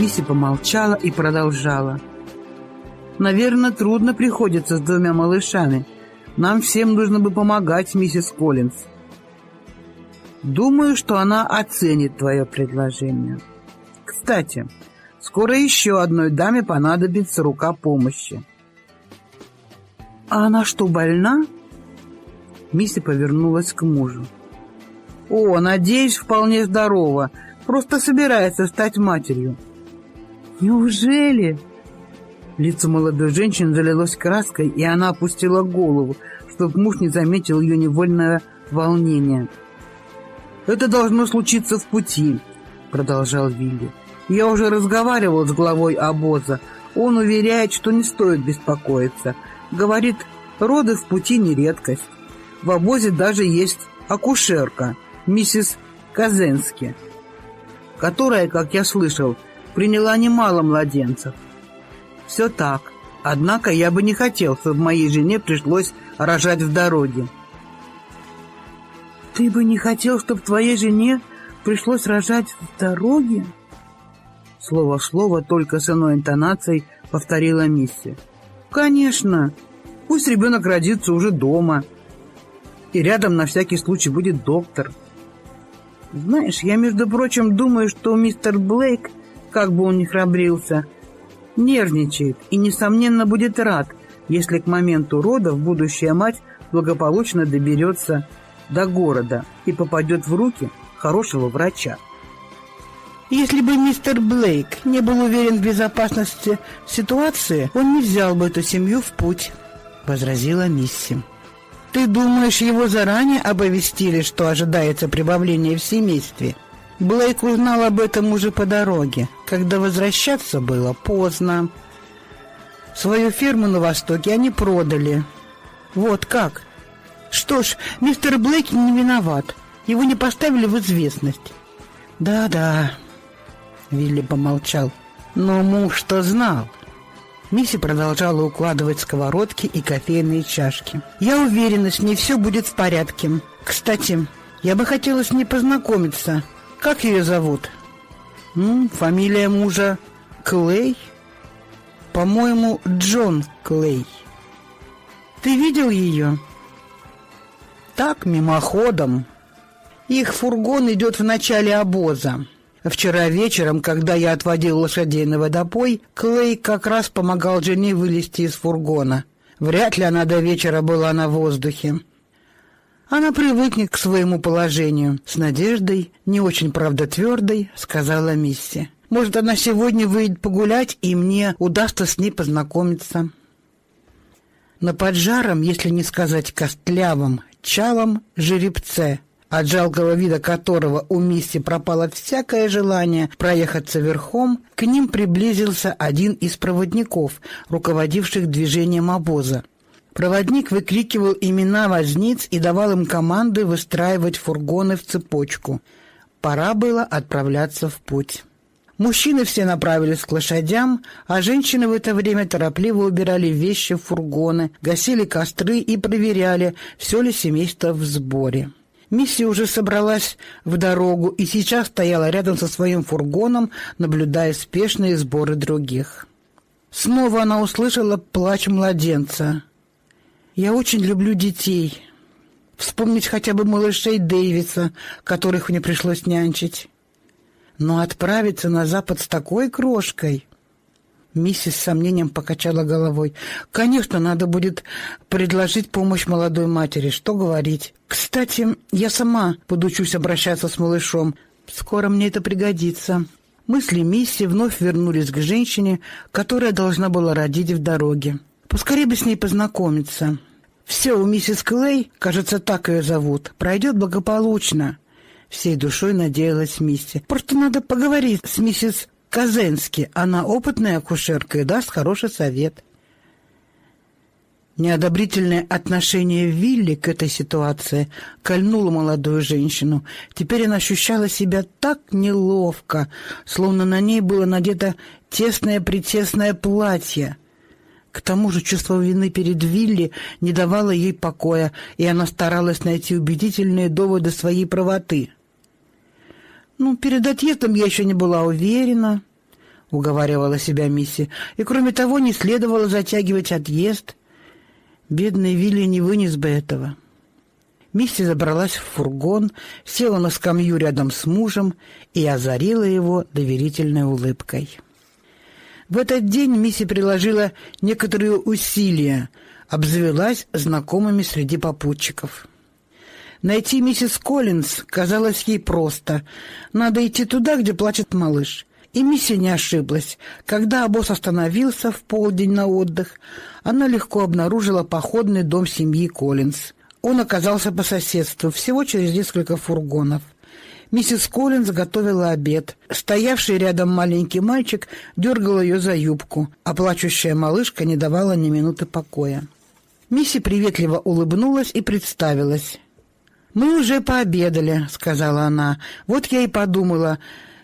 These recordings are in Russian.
Мисси помолчала и продолжала. «Наверное, трудно приходится с двумя малышами. Нам всем нужно бы помогать, миссис Коллинз. Думаю, что она оценит твое предложение. Кстати, скоро еще одной даме понадобится рука помощи. А она что, больна? Мисси повернулась к мужу. О, надеюсь, вполне здорова. Просто собирается стать матерью. Неужели? Лицо молодой женщины залилось краской, и она опустила голову, чтобы муж не заметил ее невольное волнение. «Это должно случиться в пути», — продолжал Вилли. «Я уже разговаривал с главой обоза. Он уверяет, что не стоит беспокоиться. Говорит, роды в пути не редкость. В обозе даже есть акушерка, миссис Казенски, которая, как я слышал, приняла немало младенцев. Все так. Однако я бы не хотел, чтобы моей жене пришлось рожать в дороге. «Ты бы не хотел, чтобы твоей жене пришлось рожать в дороге?» Слово в слово, только с иной интонацией повторила Мисси. «Конечно. Пусть ребенок родится уже дома. И рядом на всякий случай будет доктор. Знаешь, я, между прочим, думаю, что мистер Блейк, как бы он ни храбрился, нервничает и, несомненно, будет рад, если к моменту родов будущая мать благополучно доберется до города и попадет в руки хорошего врача. Если бы мистер Блейк не был уверен в безопасности ситуации, он не взял бы эту семью в путь, — возразила Мисси. «Ты думаешь, его заранее оповестили, что ожидается прибавление в семействе?» Блейк узнал об этом уже по дороге, когда возвращаться было поздно. Свою ферму на Востоке они продали. Вот как. Что ж, мистер Блейк не виноват. Его не поставили в известность. Да-да, Вилли помолчал. Но муж-то знал. Мисси продолжала укладывать сковородки и кофейные чашки. «Я уверена, с ней все будет в порядке. Кстати, я бы хотела с ней познакомиться. Как ее зовут?» М, «Фамилия мужа Клей?» «По-моему, Джон Клей». «Ты видел ее?» «Так, мимоходом. Их фургон идет в начале обоза». Вчера вечером, когда я отводил лошадей на водопой, Клей как раз помогал жене вылезти из фургона. Вряд ли она до вечера была на воздухе. Она привыкнет к своему положению. С надеждой, не очень, правда, твердой, сказала Мисси. Может, она сегодня выйдет погулять, и мне удастся с ней познакомиться. На поджаром, если не сказать костлявом, чалом жеребце — от жалкого вида которого у Мисси пропало всякое желание проехаться верхом, к ним приблизился один из проводников, руководивших движением обоза. Проводник выкрикивал имена возниц и давал им команды выстраивать фургоны в цепочку. Пора было отправляться в путь. Мужчины все направились к лошадям, а женщины в это время торопливо убирали вещи в фургоны, гасили костры и проверяли, все ли семейство в сборе. Мисси уже собралась в дорогу и сейчас стояла рядом со своим фургоном, наблюдая спешные сборы других. Снова она услышала плач младенца. «Я очень люблю детей. Вспомнить хотя бы малышей Дэвиса, которых мне пришлось нянчить. Но отправиться на запад с такой крошкой...» Миссис с сомнением покачала головой. «Конечно, надо будет предложить помощь молодой матери. Что говорить? Кстати, я сама подучусь обращаться с малышом. Скоро мне это пригодится». Мысли Мисси вновь вернулись к женщине, которая должна была родить в дороге. Поскорее бы с ней познакомиться. Все у миссис Клей, кажется, так ее зовут, пройдет благополучно. Всей душой надеялась Мисси. Просто надо поговорить с миссис Казенски, она опытная акушерка и даст хороший совет. Неодобрительное отношение Вилли к этой ситуации кольнуло молодую женщину. Теперь она ощущала себя так неловко, словно на ней было надето тесное-притесное платье. К тому же чувство вины перед Вилли не давало ей покоя, и она старалась найти убедительные доводы своей правоты. Ну, перед отъездом я еще не была уверена. — уговаривала себя Мисси. «И кроме того, не следовало затягивать отъезд. Бедный Вилли не вынес бы этого». Мисси забралась в фургон, села на скамью рядом с мужем и озарила его доверительной улыбкой. В этот день Мисси приложила некоторые усилия, обзавелась знакомыми среди попутчиков. Найти миссис Коллинз казалось ей просто. Надо идти туда, где плачет малыш. И Мисси не ошиблась. Когда обоз остановился в полдень на отдых, она легко обнаружила походный дом семьи Коллинз. Он оказался по соседству, всего через несколько фургонов. Миссис Коллинз готовила обед. Стоявший рядом маленький мальчик дергал ее за юбку, а плачущая малышка не давала ни минуты покоя. Мисси приветливо улыбнулась и представилась. «Мы уже пообедали», — сказала она. «Вот я и подумала,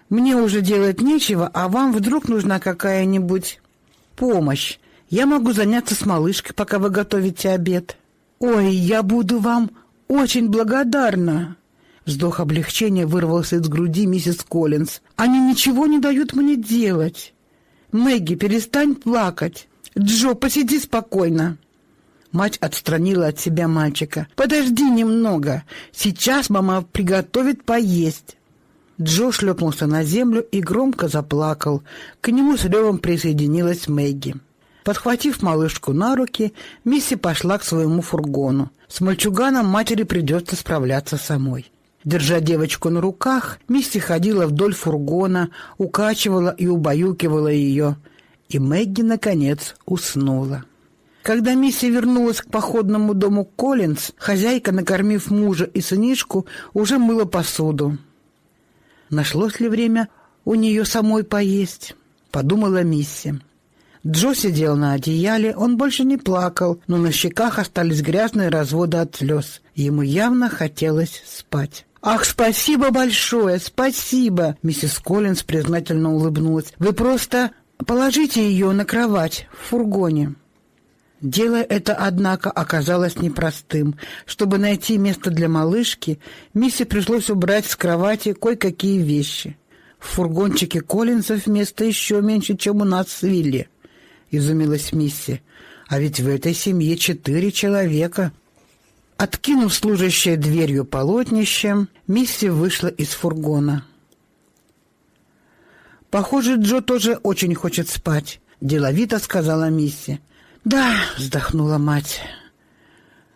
мне уже делать нечего, а вам вдруг нужна какая-нибудь помощь. Я могу заняться с малышкой, пока вы готовите обед». «Ой, я буду вам очень благодарна!» Вздох облегчения вырвался из груди миссис Коллинз. «Они ничего не дают мне делать!» «Мэгги, перестань плакать! Джо, посиди спокойно!» Мать отстранила от себя мальчика. «Подожди немного. Сейчас мама приготовит поесть». Джо шлепнулся на землю и громко заплакал. К нему с ревом присоединилась Мэгги. Подхватив малышку на руки, Мисси пошла к своему фургону. С мальчуганом матери придется справляться самой. Держа девочку на руках, Мисси ходила вдоль фургона, укачивала и убаюкивала ее. И Мэгги, наконец, уснула. Когда Мисси вернулась к походному дому Коллинз, хозяйка, накормив мужа и сынишку, уже мыла посуду. Нашлось ли время у нее самой поесть? Подумала Мисси. Джо сидел на одеяле, он больше не плакал, но на щеках остались грязные разводы от слез. Ему явно хотелось спать. «Ах, спасибо большое, спасибо!» Миссис Коллинз признательно улыбнулась. «Вы просто положите ее на кровать в фургоне». Дело это, однако, оказалось непростым. Чтобы найти место для малышки, Миссе пришлось убрать с кровати кое-какие вещи. В фургончике Коллинзов места еще меньше, чем у нас с Вилли. — изумилась Мисси. «А ведь в этой семье четыре человека». Откинув служащее дверью полотнище, Мисси вышла из фургона. «Похоже, Джо тоже очень хочет спать», — деловито сказала Мисси. «Да», — вздохнула мать.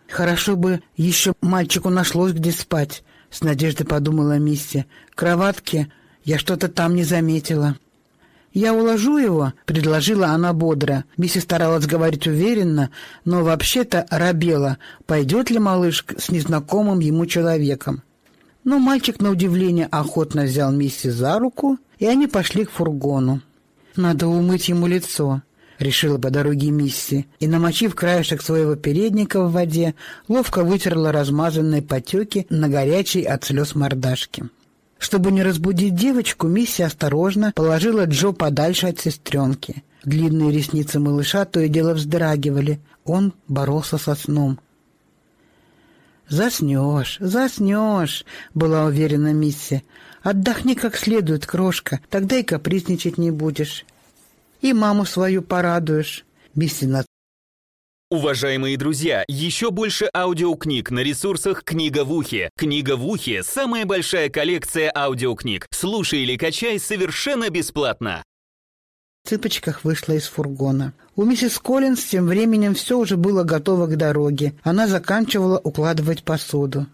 «Хорошо бы еще мальчику нашлось, где спать», — с надеждой подумала Мисси. «Кроватки я что-то там не заметила». «Я уложу его», — предложила она бодро. Мисси старалась говорить уверенно, но вообще-то робела, пойдет ли малыш с незнакомым ему человеком. Но мальчик, на удивление, охотно взял Мисси за руку, и они пошли к фургону. «Надо умыть ему лицо», — решила по дороге Мисси, и, намочив краешек своего передника в воде, ловко вытерла размазанные потеки на горячей от слез мордашки. Чтобы не разбудить девочку, Мисси осторожно положила Джо подальше от сестренки. Длинные ресницы малыша то и дело вздрагивали. Он боролся со сном. «Заснешь, заснешь», — была уверена Мисси. «Отдохни как следует, крошка, тогда и капризничать не будешь. И маму свою порадуешь». Мисси Уважаемые друзья, еще больше аудиокниг на ресурсах «Книга в ухе». «Книга в ухе» — самая большая коллекция аудиокниг. Слушай или качай совершенно бесплатно. В цыпочках вышла из фургона. У миссис Коллинз тем временем все уже было готово к дороге. Она заканчивала укладывать посуду.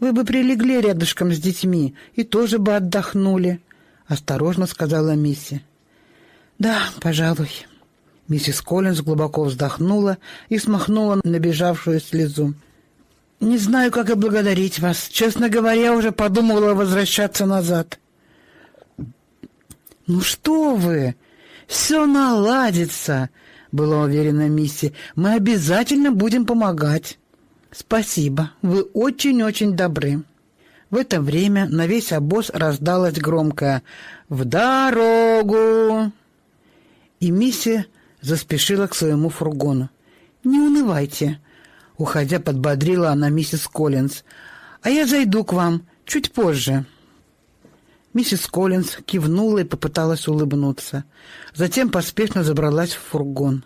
«Вы бы прилегли рядышком с детьми и тоже бы отдохнули», — осторожно сказала Мисси. «Да, пожалуй». Миссис Коллинз глубоко вздохнула и смахнула набежавшую слезу. «Не знаю, как и благодарить вас. Честно говоря, уже подумала возвращаться назад». «Ну что вы! Все наладится!» — была уверена Мисси. «Мы обязательно будем помогать». «Спасибо. Вы очень-очень добры». В это время на весь обоз раздалось громкое «В дорогу!» И Мисси заспешила к своему фургону. «Не унывайте», — уходя подбодрила она миссис Коллинз. «А я зайду к вам чуть позже». Миссис Коллинз кивнула и попыталась улыбнуться. Затем поспешно забралась в фургон.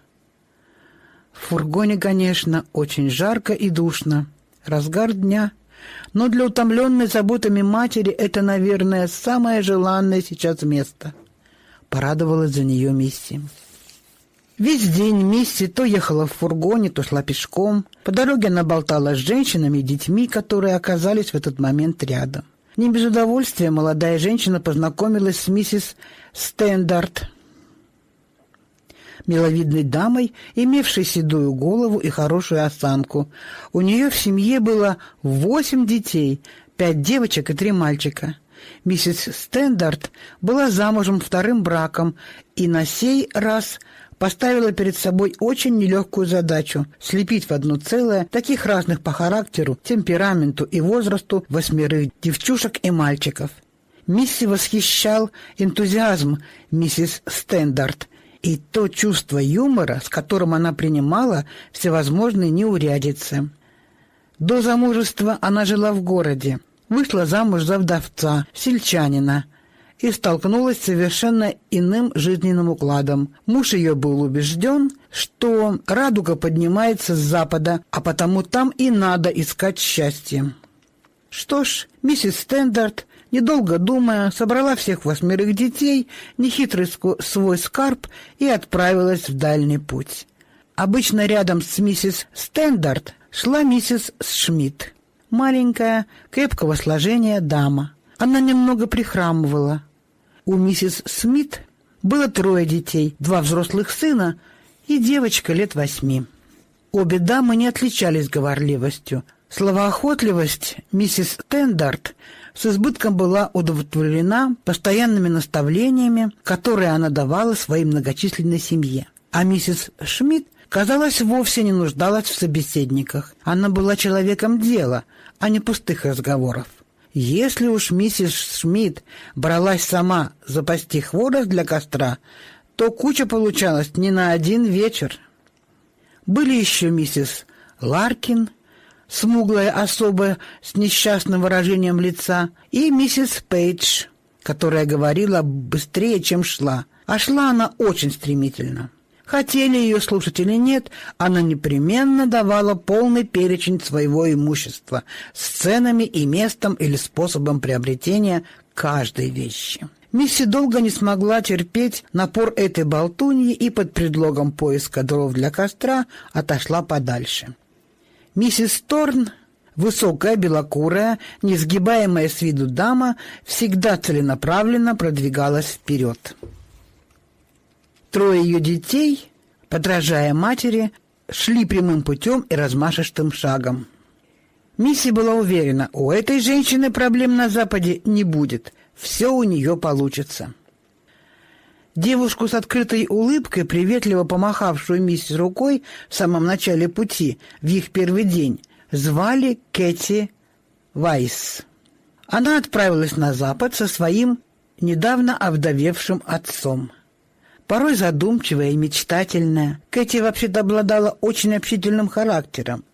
В фургоне, конечно, очень жарко и душно. Разгар дня. Но для утомленной заботами матери это, наверное, самое желанное сейчас место. Порадовалась за нее Мисси. Весь день Мисси то ехала в фургоне, то шла пешком. По дороге она болтала с женщинами и детьми, которые оказались в этот момент рядом. Не без удовольствия молодая женщина познакомилась с миссис Стендарт, миловидной дамой, имевшей седую голову и хорошую осанку. У нее в семье было восемь детей, пять девочек и три мальчика. Миссис Стендарт была замужем вторым браком и на сей раз поставила перед собой очень нелегкую задачу – слепить в одно целое таких разных по характеру, темпераменту и возрасту восьмерых девчушек и мальчиков. Мисси восхищал энтузиазм миссис Стендарт и то чувство юмора, с которым она принимала всевозможные неурядицы. До замужества она жила в городе, вышла замуж за вдовца, сельчанина, и столкнулась с совершенно иным жизненным укладом. Муж ее был убежден, что радуга поднимается с запада, а потому там и надо искать счастье. Что ж, миссис Стендарт недолго думая, собрала всех восьмерых детей, нехитрый свой скарб и отправилась в дальний путь. Обычно рядом с миссис Стендарт шла миссис Шмидт, маленькая, крепкого сложения дама. Она немного прихрамывала. У миссис Смит было трое детей, два взрослых сына и девочка лет восьми. Обе дамы не отличались говорливостью. Словоохотливость миссис Стендарт с избытком была удовлетворена постоянными наставлениями, которые она давала своей многочисленной семье. А миссис Шмидт, казалось, вовсе не нуждалась в собеседниках. Она была человеком дела, а не пустых разговоров. Если уж миссис Шмидт бралась сама запасти хворост для костра, то куча получалась не на один вечер. Были еще миссис Ларкин смуглая особа с несчастным выражением лица, и миссис Пейдж, которая говорила быстрее, чем шла. А шла она очень стремительно. Хотели ее слушать или нет, она непременно давала полный перечень своего имущества с ценами и местом или способом приобретения каждой вещи. Мисси долго не смогла терпеть напор этой болтуньи и под предлогом поиска дров для костра отошла подальше. Миссис Торн, высокая, белокурая, несгибаемая с виду дама, всегда целенаправленно продвигалась вперед. Трое ее детей, подражая матери, шли прямым путем и размашистым шагом. Мисси была уверена, у этой женщины проблем на Западе не будет, все у нее получится. Девушку с открытой улыбкой, приветливо помахавшую миссис рукой в самом начале пути, в их первый день, звали Кэти Вайс. Она отправилась на запад со своим недавно овдовевшим отцом. Порой задумчивая и мечтательная, Кэти вообще-то обладала очень общительным характером.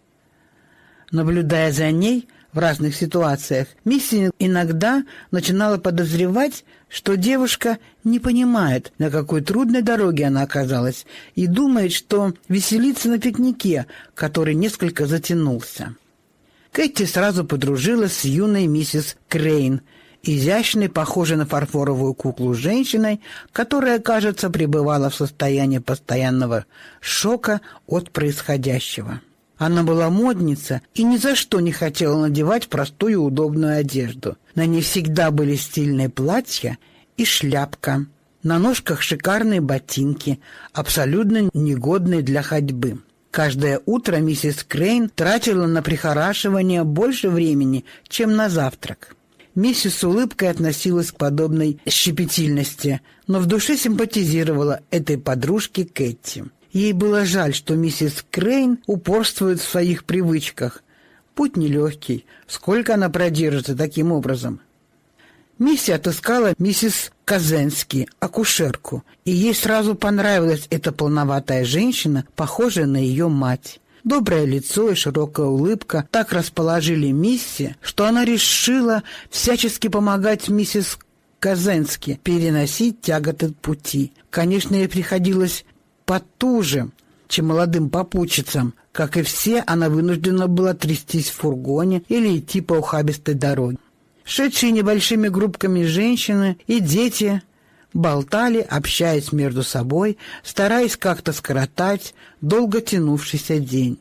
Наблюдая за ней, в разных ситуациях, Мисси иногда начинала подозревать, что девушка не понимает, на какой трудной дороге она оказалась, и думает, что веселится на пикнике, который несколько затянулся. Кэти сразу подружилась с юной миссис Крейн, изящной, похожей на фарфоровую куклу женщиной, которая, кажется, пребывала в состоянии постоянного шока от происходящего. Она была модница и ни за что не хотела надевать простую удобную одежду. На ней всегда были стильные платья и шляпка. На ножках шикарные ботинки, абсолютно негодные для ходьбы. Каждое утро миссис Крейн тратила на прихорашивание больше времени, чем на завтрак. Миссис с улыбкой относилась к подобной щепетильности, но в душе симпатизировала этой подружке Кэти. Ей было жаль, что миссис Крейн упорствует в своих привычках. Путь нелегкий. Сколько она продержится таким образом? Мисси отыскала миссис Казенски, акушерку, и ей сразу понравилась эта полноватая женщина, похожая на ее мать. Доброе лицо и широкая улыбка так расположили Мисси, что она решила всячески помогать миссис Казенски переносить тяготы пути. Конечно, ей приходилось потуже, чем молодым попутчицам. Как и все, она вынуждена была трястись в фургоне или идти по ухабистой дороге. Шедшие небольшими группками женщины и дети болтали, общаясь между собой, стараясь как-то скоротать долго тянувшийся день.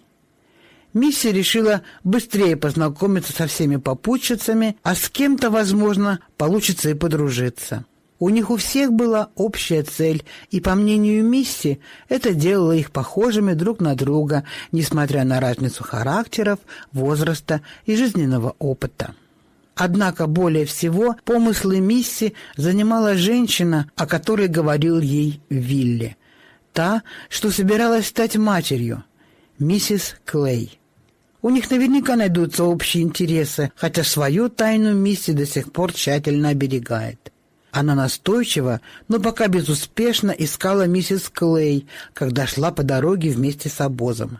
Миссия решила быстрее познакомиться со всеми попутчицами, а с кем-то, возможно, получится и подружиться. У них у всех была общая цель, и, по мнению Мисси, это делало их похожими друг на друга, несмотря на разницу характеров, возраста и жизненного опыта. Однако более всего помыслы Мисси занимала женщина, о которой говорил ей Вилли. Та, что собиралась стать матерью, миссис Клей. У них наверняка найдутся общие интересы, хотя свою тайну Мисси до сих пор тщательно оберегает. Она настойчиво, но пока безуспешно искала миссис Клей, когда шла по дороге вместе с обозом.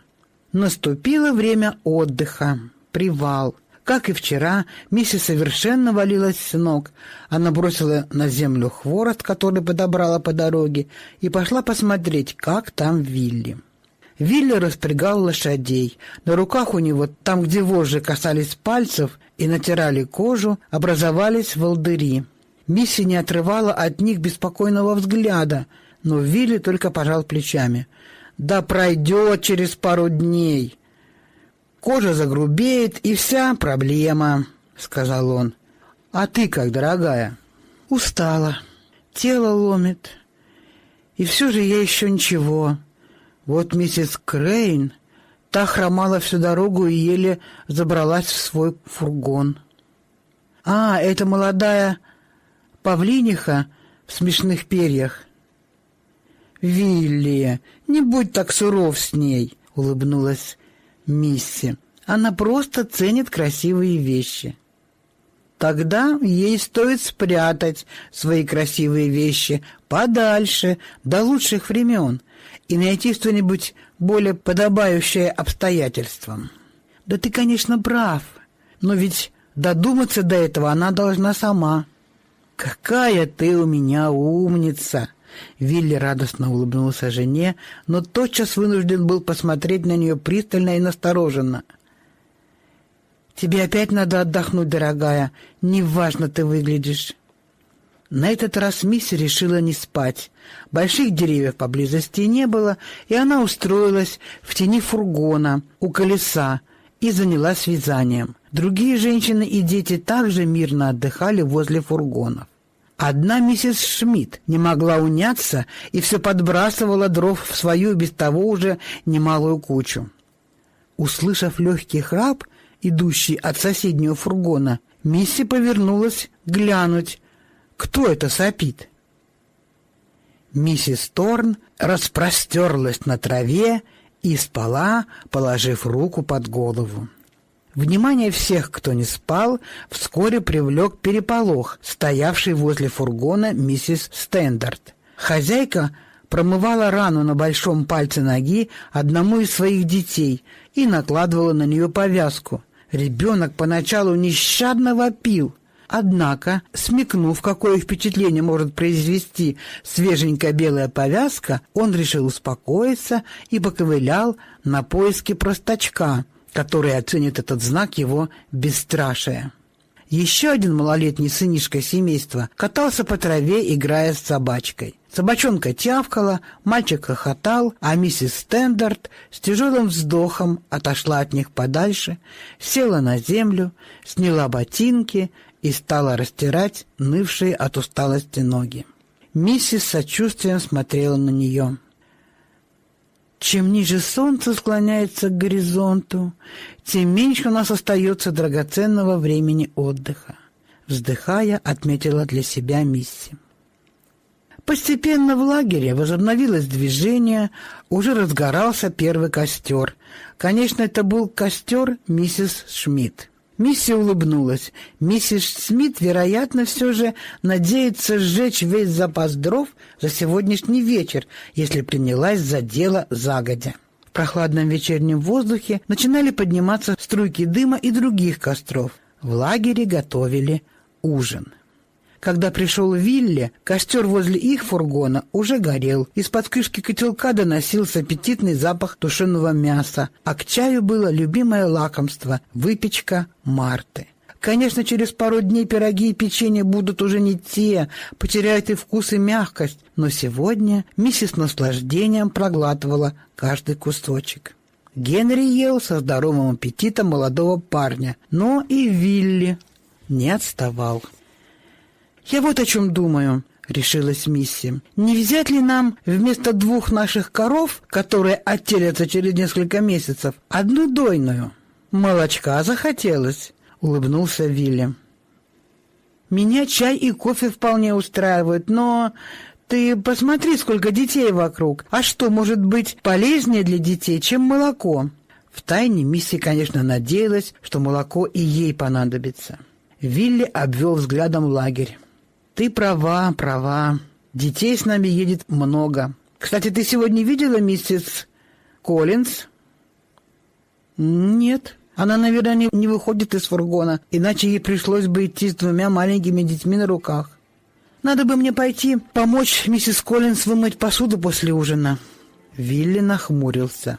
Наступило время отдыха, привал. Как и вчера, миссис совершенно валилась с ног. Она бросила на землю хворост, который подобрала по дороге, и пошла посмотреть, как там Вилли. Вилли распрягал лошадей. На руках у него, там, где вожжи касались пальцев и натирали кожу, образовались волдыри. Мисси не отрывала от них беспокойного взгляда, но Вилли только пожал плечами. «Да пройдет через пару дней. Кожа загрубеет, и вся проблема», — сказал он. «А ты как, дорогая?» «Устала. Тело ломит. И все же я еще ничего. Вот миссис Крейн, та хромала всю дорогу и еле забралась в свой фургон. А, это молодая павлиниха в смешных перьях. «Вилли, не будь так суров с ней», — улыбнулась Мисси. «Она просто ценит красивые вещи». Тогда ей стоит спрятать свои красивые вещи подальше, до лучших времен, и найти что-нибудь более подобающее обстоятельствам. Да ты, конечно, прав, но ведь додуматься до этого она должна сама. «Какая ты у меня умница!» Вилли радостно улыбнулся жене, но тотчас вынужден был посмотреть на нее пристально и настороженно. «Тебе опять надо отдохнуть, дорогая. Неважно ты выглядишь». На этот раз Мисси решила не спать. Больших деревьев поблизости не было, и она устроилась в тени фургона у колеса и занялась вязанием. Другие женщины и дети также мирно отдыхали возле фургонов. Одна миссис Шмидт не могла уняться и все подбрасывала дров в свою без того уже немалую кучу. Услышав легкий храп, идущий от соседнего фургона, Мисси повернулась глянуть, кто это сопит. Миссис Торн распростерлась на траве и спала, положив руку под голову. Внимание всех, кто не спал, вскоре привлек переполох, стоявший возле фургона миссис Стендарт. Хозяйка промывала рану на большом пальце ноги одному из своих детей и накладывала на нее повязку. Ребенок поначалу нещадно вопил, Однако, смекнув, какое впечатление может произвести свеженькая белая повязка, он решил успокоиться и поковылял на поиски простачка, который оценит этот знак его бесстрашия. Еще один малолетний сынишка семейства катался по траве, играя с собачкой. Собачонка тявкала, мальчик хохотал, а миссис Стендарт с тяжелым вздохом отошла от них подальше, села на землю, сняла ботинки и стала растирать нывшие от усталости ноги. Миссис сочувствием смотрела на нее. Чем ниже солнце склоняется к горизонту, тем меньше у нас остается драгоценного времени отдыха. Вздыхая, отметила для себя Мисси. Постепенно в лагере возобновилось движение, уже разгорался первый костер. Конечно, это был костер миссис Шмидт. Мисси улыбнулась. Миссис Смит, вероятно, все же надеется сжечь весь запас дров за сегодняшний вечер, если принялась за дело загодя. В прохладном вечернем воздухе начинали подниматься струйки дыма и других костров. В лагере готовили ужин. Когда пришел Вилли, костер возле их фургона уже горел. Из-под крышки котелка доносился аппетитный запах тушеного мяса, а к чаю было любимое лакомство – выпечка Марты. Конечно, через пару дней пироги и печенье будут уже не те, потеряют и вкус, и мягкость, но сегодня миссис с наслаждением проглатывала каждый кусочек. Генри ел со здоровым аппетитом молодого парня, но и Вилли не отставал. «Я вот о чем думаю», — решилась Мисси. «Не взять ли нам вместо двух наших коров, которые отелятся через несколько месяцев, одну дойную?» «Молочка захотелось», — улыбнулся Вилли. «Меня чай и кофе вполне устраивают, но ты посмотри, сколько детей вокруг. А что может быть полезнее для детей, чем молоко?» Втайне Мисси, конечно, надеялась, что молоко и ей понадобится. Вилли обвел взглядом лагерь. «Ты права, права. Детей с нами едет много. Кстати, ты сегодня видела миссис Коллинз?» «Нет. Она, наверное, не, не выходит из фургона, иначе ей пришлось бы идти с двумя маленькими детьми на руках. Надо бы мне пойти помочь миссис Коллинз вымыть посуду после ужина». Вилли нахмурился.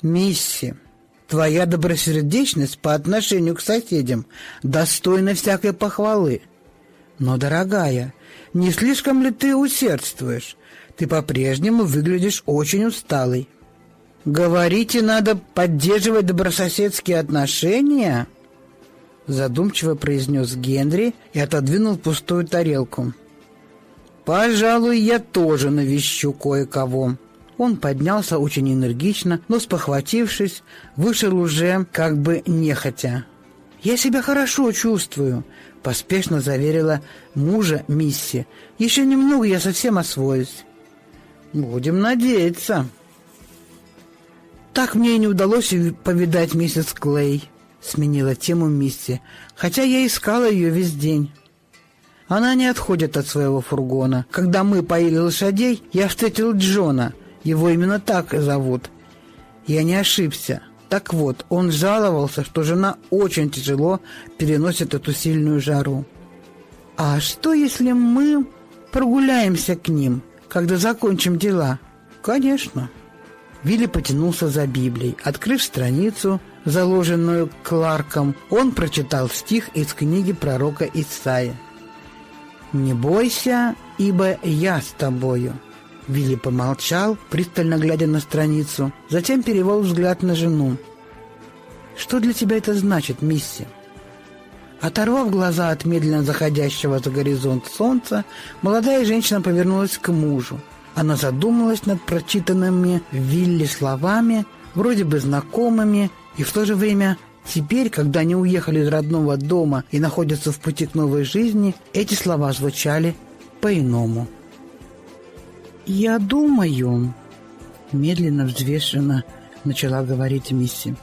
«Мисси, Твоя добросердечность по отношению к соседям достойна всякой похвалы. Но, дорогая, не слишком ли ты усердствуешь? Ты по-прежнему выглядишь очень усталой. Говорите, надо поддерживать добрососедские отношения? Задумчиво произнес Генри и отодвинул пустую тарелку. Пожалуй, я тоже навещу кое-кого. Он поднялся очень энергично, но, спохватившись, вышел уже как бы нехотя. «Я себя хорошо чувствую», — поспешно заверила мужа Мисси. «Еще немного я совсем освоюсь». «Будем надеяться». «Так мне и не удалось повидать миссис Клей», — сменила тему Мисси, «хотя я искала ее весь день». Она не отходит от своего фургона. Когда мы поили лошадей, я встретил Джона — его именно так зовут. Я не ошибся. Так вот, он жаловался, что жена очень тяжело переносит эту сильную жару. А что, если мы прогуляемся к ним, когда закончим дела? Конечно. Вилли потянулся за Библией. Открыв страницу, заложенную Кларком, он прочитал стих из книги пророка Исаия. «Не бойся, ибо я с тобою». Вилли помолчал, пристально глядя на страницу, затем перевел взгляд на жену. «Что для тебя это значит, Мисси?» Оторвав глаза от медленно заходящего за горизонт солнца, молодая женщина повернулась к мужу. Она задумалась над прочитанными Вилли словами, вроде бы знакомыми, и в то же время теперь, когда они уехали из родного дома и находятся в пути к новой жизни, эти слова звучали по-иному. «Я думаю...» Медленно, взвешенно начала говорить Мисси.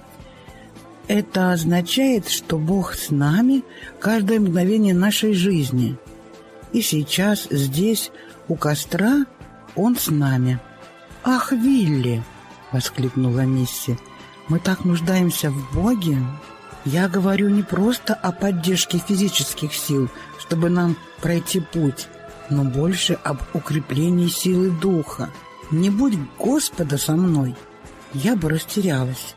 «Это означает, что Бог с нами каждое мгновение нашей жизни. И сейчас здесь, у костра, Он с нами». «Ах, Вилли!» — воскликнула Мисси. «Мы так нуждаемся в Боге!» Я говорю не просто о поддержке физических сил, чтобы нам пройти путь, но больше об укреплении силы духа. Не будь Господа со мной, я бы растерялась.